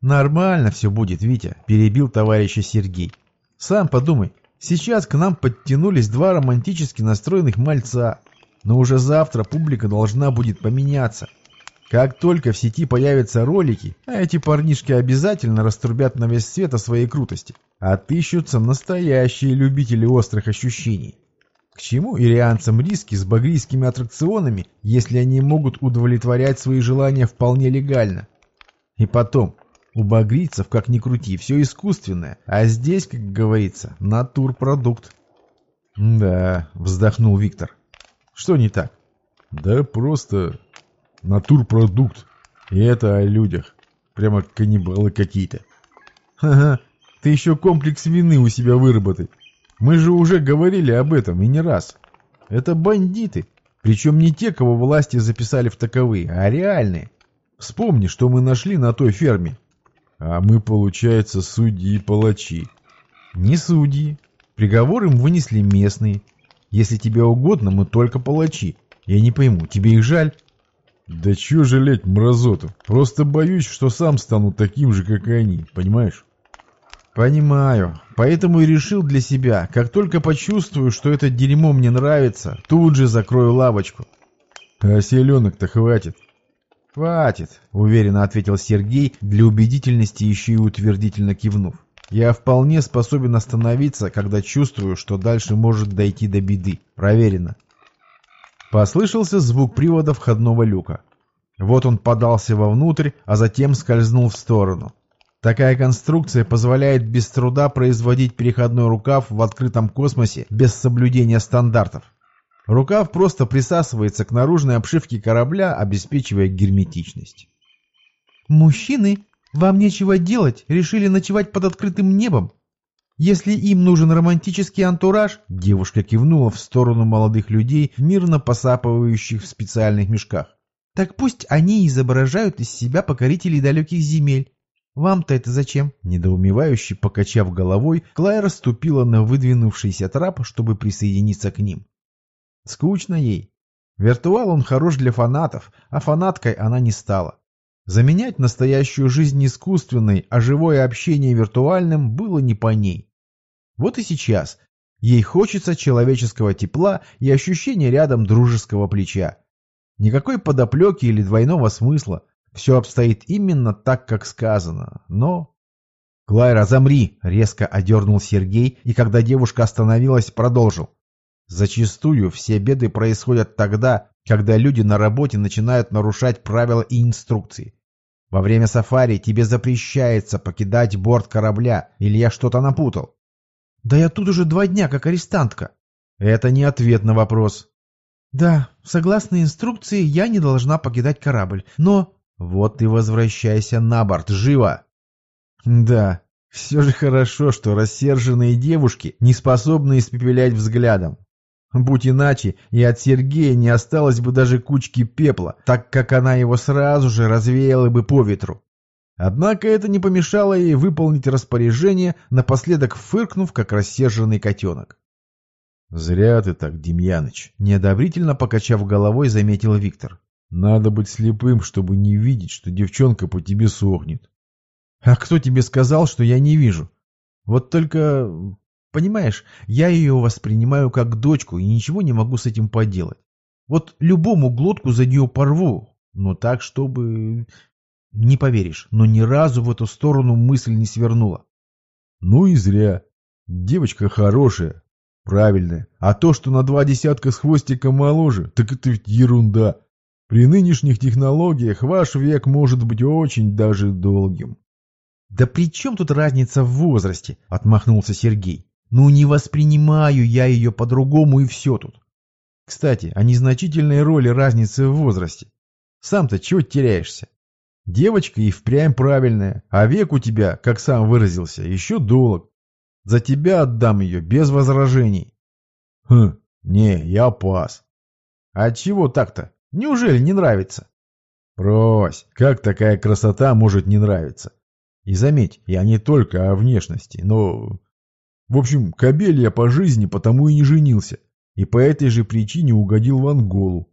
«Нормально все будет, Витя», — перебил товарища Сергей. «Сам подумай, сейчас к нам подтянулись два романтически настроенных мальца, но уже завтра публика должна будет поменяться. Как только в сети появятся ролики, а эти парнишки обязательно раструбят на весь свет о своей крутости, отыщутся настоящие любители острых ощущений. К чему ирианцам риски с багрийскими аттракционами, если они могут удовлетворять свои желания вполне легально? И потом, у багрийцев, как ни крути, все искусственное, а здесь, как говорится, натурпродукт. «Да», — вздохнул Виктор. «Что не так?» «Да просто натурпродукт. И это о людях. Прямо каннибалы какие-то». «Ха-ха, ты еще комплекс вины у себя выработай. Мы же уже говорили об этом и не раз. Это бандиты, причем не те, кого власти записали в таковые, а реальные. Вспомни, что мы нашли на той ферме. А мы, получается, судьи и палачи. Не судьи. Приговор им вынесли местные. Если тебе угодно, мы только палачи. Я не пойму, тебе их жаль? Да чё жалеть мразоту? Просто боюсь, что сам стану таким же, как и они, понимаешь? Понимаю. Поэтому и решил для себя, как только почувствую, что это дерьмо мне нравится, тут же закрою лавочку. А селенок-то хватит. «Хватит», — уверенно ответил Сергей, для убедительности еще и утвердительно кивнув. «Я вполне способен остановиться, когда чувствую, что дальше может дойти до беды. Проверено». Послышался звук привода входного люка. Вот он подался вовнутрь, а затем скользнул в сторону. Такая конструкция позволяет без труда производить переходной рукав в открытом космосе без соблюдения стандартов. Рукав просто присасывается к наружной обшивке корабля, обеспечивая герметичность. «Мужчины, вам нечего делать, решили ночевать под открытым небом? Если им нужен романтический антураж...» Девушка кивнула в сторону молодых людей, мирно посапывающих в специальных мешках. Так пусть они изображают из себя покорителей далеких земель. Вам-то это зачем? Недоумевающе покачав головой, Клайра ступила на выдвинувшийся трап, чтобы присоединиться к ним. Скучно ей. Виртуал он хорош для фанатов, а фанаткой она не стала. Заменять настоящую жизнь искусственной, а живое общение виртуальным было не по ней. Вот и сейчас. Ей хочется человеческого тепла и ощущения рядом дружеского плеча. Никакой подоплеки или двойного смысла. Все обстоит именно так, как сказано. Но... «Клайра, замри!» — резко одернул Сергей, и когда девушка остановилась, продолжил. «Зачастую все беды происходят тогда, когда люди на работе начинают нарушать правила и инструкции. Во время сафари тебе запрещается покидать борт корабля, или я что-то напутал?» «Да я тут уже два дня, как арестантка». «Это не ответ на вопрос. Да, согласно инструкции, я не должна покидать корабль, но... Вот и возвращайся на борт, живо! Да, все же хорошо, что рассерженные девушки не способны испепелять взглядом. Будь иначе, и от Сергея не осталось бы даже кучки пепла, так как она его сразу же развеяла бы по ветру. Однако это не помешало ей выполнить распоряжение, напоследок фыркнув, как рассерженный котенок. «Зря ты так, Демьяныч», — неодобрительно покачав головой, заметил Виктор. «Надо быть слепым, чтобы не видеть, что девчонка по тебе сохнет». «А кто тебе сказал, что я не вижу? Вот только, понимаешь, я ее воспринимаю как дочку и ничего не могу с этим поделать. Вот любому глотку за нее порву, но так, чтобы... Не поверишь, но ни разу в эту сторону мысль не свернула». «Ну и зря. Девочка хорошая, Правильно. А то, что на два десятка с хвостиком моложе, так это ведь ерунда. При нынешних технологиях ваш век может быть очень даже долгим. «Да при чем тут разница в возрасте?» – отмахнулся Сергей. «Ну не воспринимаю я ее по-другому и все тут. Кстати, о незначительной роли разницы в возрасте. Сам-то чего теряешься? Девочка и впрямь правильная, а век у тебя, как сам выразился, еще долг. За тебя отдам ее без возражений. Хм, не, я пас. А чего так-то? Неужели не нравится? Брось, как такая красота может не нравиться? И заметь, я не только о внешности, но... В общем, кобель я по жизни потому и не женился. И по этой же причине угодил в Анголу.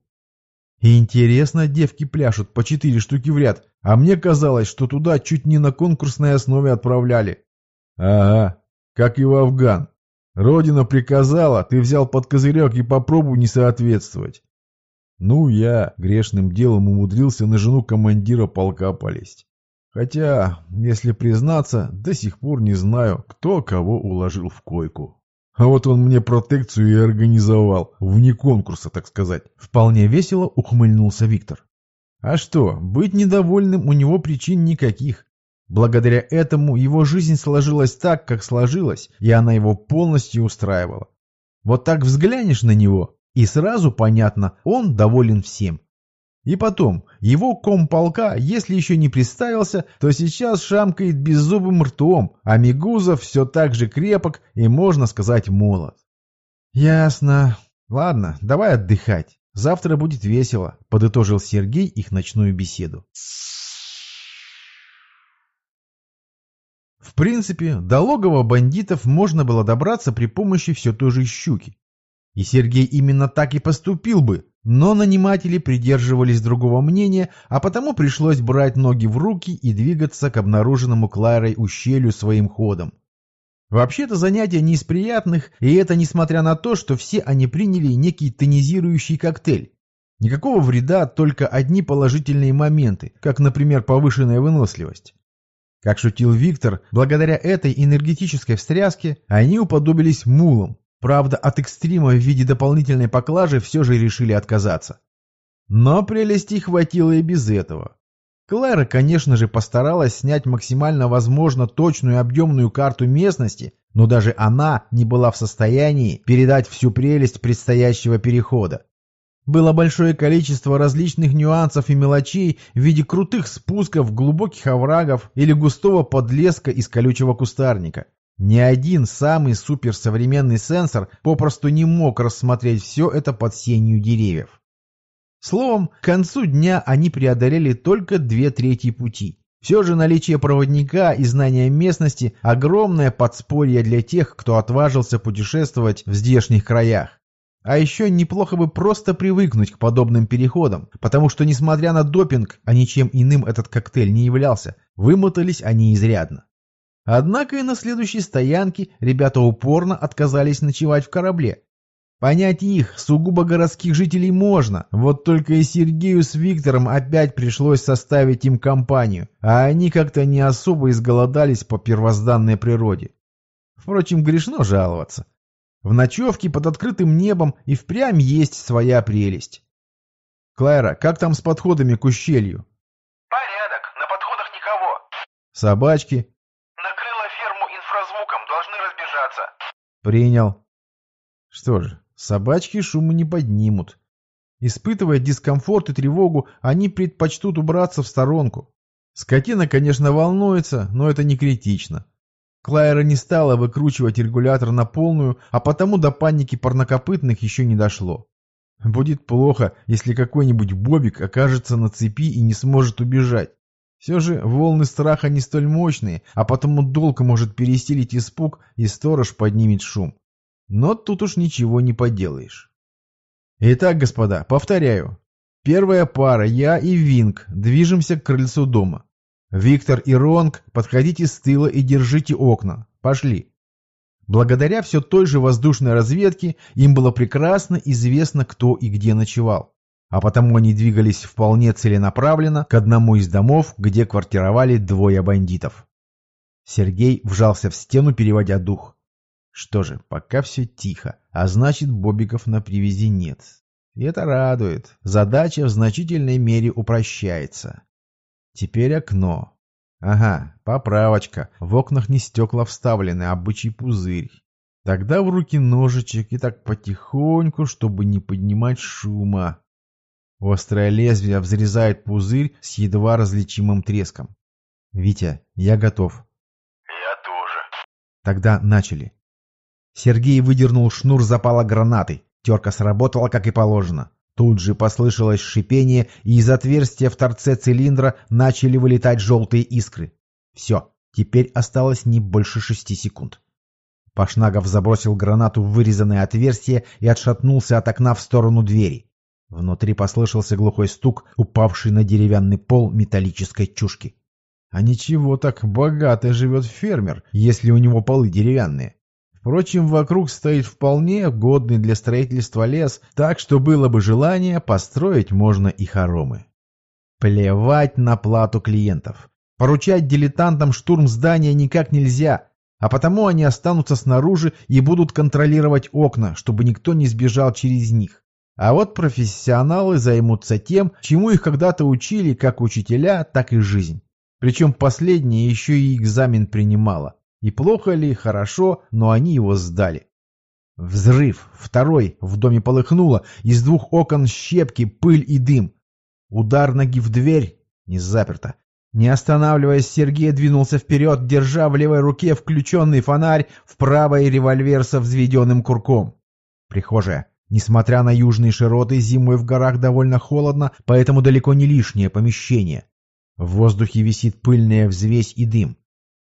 И интересно, девки пляшут по четыре штуки в ряд, а мне казалось, что туда чуть не на конкурсной основе отправляли. Ага, как и в Афган. Родина приказала, ты взял под козырек и попробуй не соответствовать. Ну, я грешным делом умудрился на жену командира полка полезть. Хотя, если признаться, до сих пор не знаю, кто кого уложил в койку. А вот он мне протекцию и организовал, вне конкурса, так сказать. Вполне весело ухмыльнулся Виктор. А что, быть недовольным у него причин никаких. Благодаря этому его жизнь сложилась так, как сложилась, и она его полностью устраивала. Вот так взглянешь на него, и сразу понятно, он доволен всем. И потом, его комполка, если еще не представился, то сейчас шамкает беззубым ртом, а Мигузов все так же крепок и, можно сказать, молод. «Ясно. Ладно, давай отдыхать. Завтра будет весело», — подытожил Сергей их ночную беседу. В принципе, до логова бандитов можно было добраться при помощи все той же щуки. И Сергей именно так и поступил бы, но наниматели придерживались другого мнения, а потому пришлось брать ноги в руки и двигаться к обнаруженному Кларой ущелью своим ходом. Вообще-то занятие не из приятных, и это несмотря на то, что все они приняли некий тонизирующий коктейль. Никакого вреда, только одни положительные моменты, как, например, повышенная выносливость. Как шутил Виктор, благодаря этой энергетической встряске они уподобились мулам. Правда, от экстрима в виде дополнительной поклажи все же решили отказаться. Но прелести хватило и без этого. Клэра, конечно же, постаралась снять максимально возможно точную объемную карту местности, но даже она не была в состоянии передать всю прелесть предстоящего перехода. Было большое количество различных нюансов и мелочей в виде крутых спусков, глубоких оврагов или густого подлеска из колючего кустарника. Ни один самый суперсовременный сенсор попросту не мог рассмотреть все это под сенью деревьев. Словом, к концу дня они преодолели только две трети пути. Все же наличие проводника и знания местности – огромное подспорье для тех, кто отважился путешествовать в здешних краях. А еще неплохо бы просто привыкнуть к подобным переходам, потому что, несмотря на допинг, а ничем иным этот коктейль не являлся, вымотались они изрядно. Однако и на следующей стоянке ребята упорно отказались ночевать в корабле, Понять их, сугубо городских жителей, можно, вот только и Сергею с Виктором опять пришлось составить им компанию, а они как-то не особо изголодались по первозданной природе. Впрочем, грешно жаловаться. В ночевке под открытым небом и впрямь есть своя прелесть. Клайра, как там с подходами к ущелью? Порядок, на подходах никого. Собачки? Накрыла ферму инфразвуком, должны разбежаться. Принял. Что же, Собачки шума не поднимут. Испытывая дискомфорт и тревогу, они предпочтут убраться в сторонку. Скотина, конечно, волнуется, но это не критично. Клайра не стала выкручивать регулятор на полную, а потому до паники парнокопытных еще не дошло. Будет плохо, если какой-нибудь бобик окажется на цепи и не сможет убежать. Все же волны страха не столь мощные, а потому долго может пересилить испуг, и сторож поднимет шум. Но тут уж ничего не поделаешь. Итак, господа, повторяю. Первая пара, я и Винг, движемся к крыльцу дома. Виктор и Ронг, подходите с тыла и держите окна. Пошли. Благодаря все той же воздушной разведке им было прекрасно известно, кто и где ночевал. А потому они двигались вполне целенаправленно к одному из домов, где квартировали двое бандитов. Сергей вжался в стену, переводя дух. Что же, пока все тихо, а значит бобиков на привязи нет. И это радует. Задача в значительной мере упрощается. Теперь окно. Ага, поправочка. В окнах не стекла вставлены, а бычий пузырь. Тогда в руки ножичек и так потихоньку, чтобы не поднимать шума. Острое лезвие взрезает пузырь с едва различимым треском. «Витя, я готов». «Я тоже». Тогда начали. Сергей выдернул шнур запала гранаты. Терка сработала, как и положено. Тут же послышалось шипение, и из отверстия в торце цилиндра начали вылетать желтые искры. Все, теперь осталось не больше шести секунд. Пашнагов забросил гранату в вырезанное отверстие и отшатнулся от окна в сторону двери. Внутри послышался глухой стук, упавший на деревянный пол металлической чушки. А ничего так богато живет фермер, если у него полы деревянные. Впрочем, вокруг стоит вполне годный для строительства лес, так что было бы желание, построить можно и хоромы. Плевать на плату клиентов. Поручать дилетантам штурм здания никак нельзя, а потому они останутся снаружи и будут контролировать окна, чтобы никто не сбежал через них. А вот профессионалы займутся тем, чему их когда-то учили как учителя, так и жизнь. Причем последнее еще и экзамен принимала. И плохо ли, хорошо, но они его сдали. Взрыв, второй, в доме полыхнуло, из двух окон щепки, пыль и дым. Удар ноги в дверь, не заперто. Не останавливаясь, Сергей двинулся вперед, держа в левой руке включенный фонарь, в правой револьвер со взведенным курком. Прихожая. Несмотря на южные широты, зимой в горах довольно холодно, поэтому далеко не лишнее помещение. В воздухе висит пыльная взвесь и дым.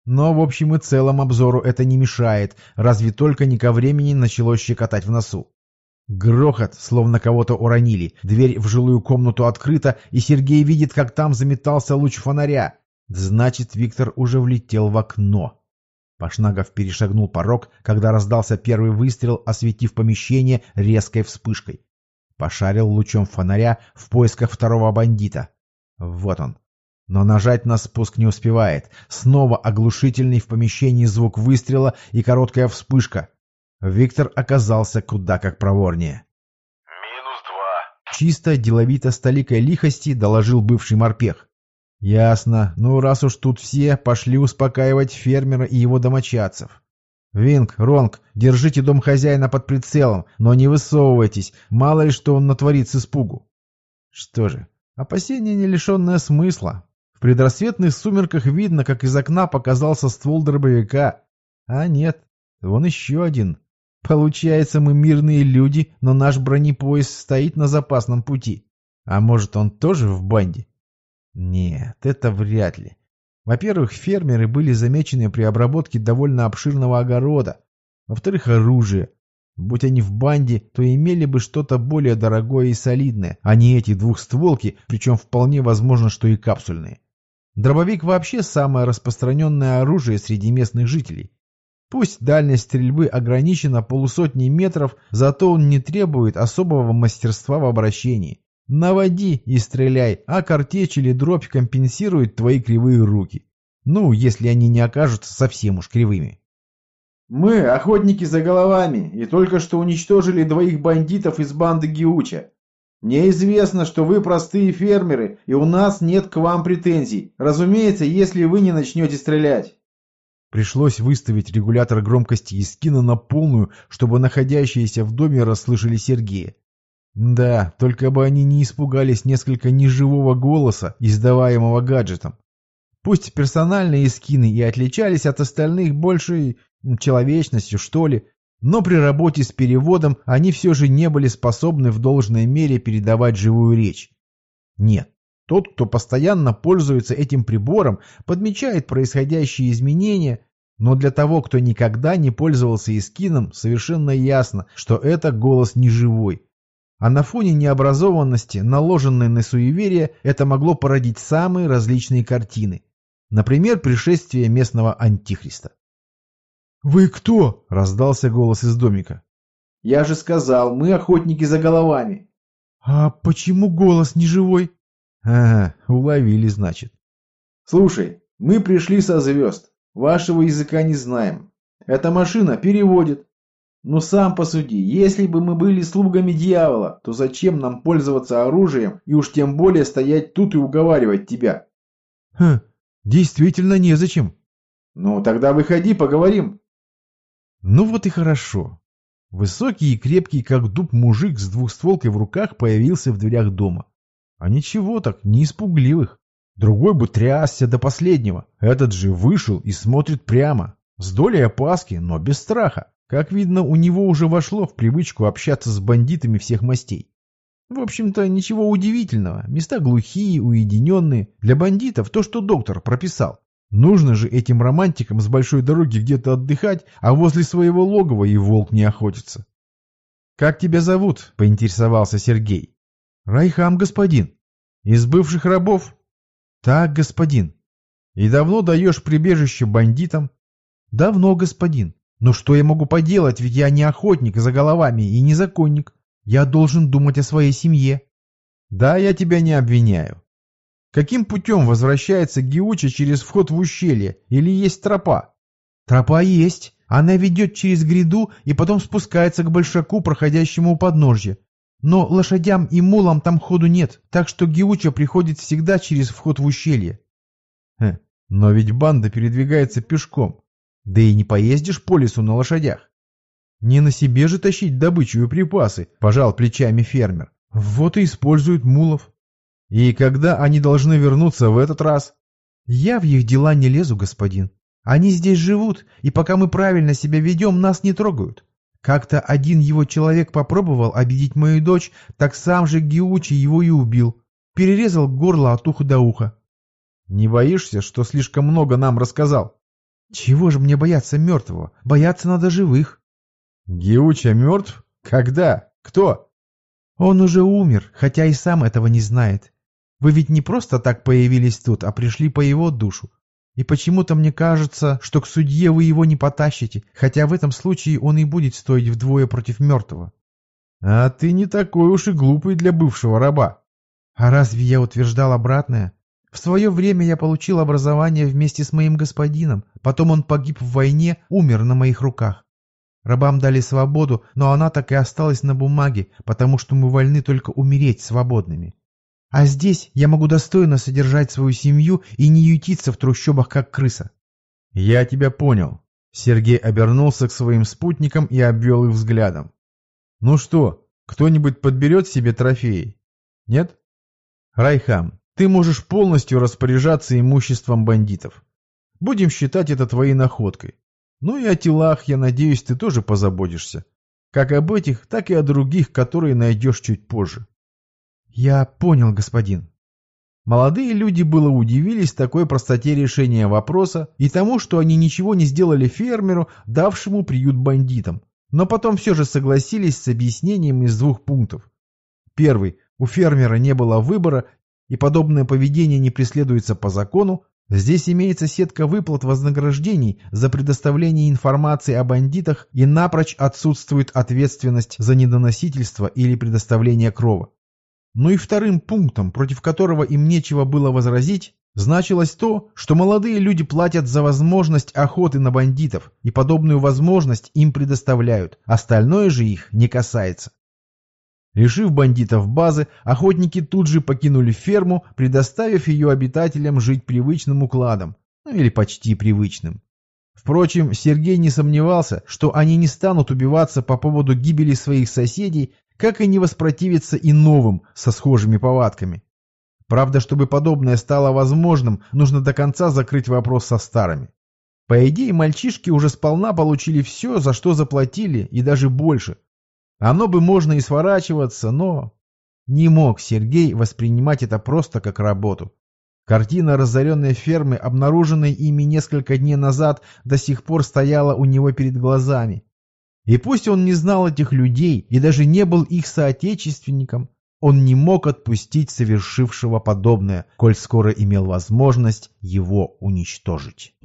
Но в общем и целом обзору это не мешает, разве только не ко времени начало щекотать в носу. Грохот, словно кого-то уронили. Дверь в жилую комнату открыта, и Сергей видит, как там заметался луч фонаря. Значит, Виктор уже влетел в окно. Пашнагов перешагнул порог, когда раздался первый выстрел, осветив помещение резкой вспышкой. Пошарил лучом фонаря в поисках второго бандита. Вот он, но нажать на спуск не успевает. Снова оглушительный в помещении звук выстрела и короткая вспышка. Виктор оказался куда как проворнее. «Минус два». Чисто, деловито, с толикой лихости доложил бывший морпех. «Ясно. Ну, раз уж тут все, пошли успокаивать фермера и его домочадцев. Винг, Ронг, держите дом хозяина под прицелом, но не высовывайтесь, мало ли что он натворит с испугу». Что же, опасение не лишенное смысла. В предрассветных сумерках видно, как из окна показался ствол дробовика. А нет, вон еще один. Получается, мы мирные люди, но наш бронепоезд стоит на запасном пути. А может, он тоже в банде? Нет, это вряд ли. Во-первых, фермеры были замечены при обработке довольно обширного огорода. Во-вторых, оружие. Будь они в банде, то имели бы что-то более дорогое и солидное, а не эти двухстволки, причем вполне возможно, что и капсульные. Дробовик вообще самое распространенное оружие среди местных жителей. Пусть дальность стрельбы ограничена полусотней метров, зато он не требует особого мастерства в обращении. Наводи и стреляй, а картечь или дробь компенсирует твои кривые руки. Ну, если они не окажутся совсем уж кривыми. Мы охотники за головами и только что уничтожили двоих бандитов из банды Гиуча. Мне известно, что вы простые фермеры, и у нас нет к вам претензий. Разумеется, если вы не начнете стрелять. Пришлось выставить регулятор громкости из кино на полную, чтобы находящиеся в доме расслышали Сергея. Да, только бы они не испугались несколько неживого голоса, издаваемого гаджетом. Пусть персональные скины и отличались от остальных большей человечностью, что ли, но при работе с переводом они все же не были способны в должной мере передавать живую речь. Нет, тот, кто постоянно пользуется этим прибором, подмечает происходящие изменения, но для того, кто никогда не пользовался эскином, совершенно ясно, что это голос не живой. А на фоне необразованности, наложенной на суеверие, это могло породить самые различные картины. Например, пришествие местного антихриста. «Вы кто?» — раздался голос из домика. «Я же сказал, мы охотники за головами». «А почему голос не живой?» «Ага, уловили, значит». «Слушай, мы пришли со звезд. Вашего языка не знаем. Эта машина переводит. Но сам посуди, если бы мы были слугами дьявола, то зачем нам пользоваться оружием и уж тем более стоять тут и уговаривать тебя?» «Хм, действительно незачем». «Ну, тогда выходи, поговорим». Ну вот и хорошо. Высокий и крепкий, как дуб, мужик с двухстволкой в руках появился в дверях дома. А ничего так, не испугливых. Другой бы трясся до последнего. Этот же вышел и смотрит прямо. С долей опаски, но без страха. Как видно, у него уже вошло в привычку общаться с бандитами всех мастей. В общем-то, ничего удивительного. Места глухие, уединенные. Для бандитов то, что доктор прописал. Нужно же этим романтикам с большой дороги где-то отдыхать, а возле своего логова и волк не охотится. «Как тебя зовут?» — поинтересовался Сергей. «Райхам, господин. Из бывших рабов?» «Так, господин. И давно даешь прибежище бандитам?» «Давно, господин. Но что я могу поделать, ведь я не охотник за головами и не законник. Я должен думать о своей семье». «Да, я тебя не обвиняю. Каким путем возвращается Геуча через вход в ущелье? Или есть тропа? Тропа есть. Она ведет через гряду и потом спускается к большаку, проходящему у подножья. Но лошадям и мулам там ходу нет, так что Геуча приходит всегда через вход в ущелье. Хм, но ведь банда передвигается пешком. Да и не поездишь по лесу на лошадях. Не на себе же тащить добычу и припасы, пожал плечами фермер. Вот и используют мулов. И когда они должны вернуться в этот раз? Я в их дела не лезу, господин. Они здесь живут, и пока мы правильно себя ведем, нас не трогают. Как-то один его человек попробовал обидеть мою дочь, так сам же Гиучи его и убил. Перерезал горло от уха до уха. Не боишься, что слишком много нам рассказал? Чего же мне бояться мертвого? Бояться надо живых. Гиуча мертв? Когда? Кто? Он уже умер, хотя и сам этого не знает. Вы ведь не просто так появились тут, а пришли по его душу. И почему-то мне кажется, что к судье вы его не потащите, хотя в этом случае он и будет стоить вдвое против мертвого. А ты не такой уж и глупый для бывшего раба. А разве я утверждал обратное? В свое время я получил образование вместе с моим господином, потом он погиб в войне, умер на моих руках. Рабам дали свободу, но она так и осталась на бумаге, потому что мы вольны только умереть свободными. А здесь я могу достойно содержать свою семью и не ютиться в трущобах, как крыса. Я тебя понял. Сергей обернулся к своим спутникам и обвел их взглядом. Ну что, кто-нибудь подберет себе трофеи? Нет? Райхам, ты можешь полностью распоряжаться имуществом бандитов. Будем считать это твоей находкой. Ну и о телах, я надеюсь, ты тоже позаботишься. Как об этих, так и о других, которые найдешь чуть позже. «Я понял, господин». Молодые люди было удивились такой простоте решения вопроса и тому, что они ничего не сделали фермеру, давшему приют бандитам. Но потом все же согласились с объяснением из двух пунктов. Первый. У фермера не было выбора, и подобное поведение не преследуется по закону. Здесь имеется сетка выплат вознаграждений за предоставление информации о бандитах и напрочь отсутствует ответственность за недоносительство или предоставление крова. Ну и вторым пунктом, против которого им нечего было возразить, значилось то, что молодые люди платят за возможность охоты на бандитов, и подобную возможность им предоставляют, остальное же их не касается. Лишив бандитов базы, охотники тут же покинули ферму, предоставив ее обитателям жить привычным укладом, ну или почти привычным. Впрочем, Сергей не сомневался, что они не станут убиваться по поводу гибели своих соседей, как и не воспротивиться и новым со схожими повадками. Правда, чтобы подобное стало возможным, нужно до конца закрыть вопрос со старыми. По идее, мальчишки уже сполна получили все, за что заплатили, и даже больше. Оно бы можно и сворачиваться, но... Не мог Сергей воспринимать это просто как работу. Картина разоренной фермы, обнаруженной ими несколько дней назад, до сих пор стояла у него перед глазами. И пусть он не знал этих людей и даже не был их соотечественником, он не мог отпустить совершившего подобное, коль скоро имел возможность его уничтожить.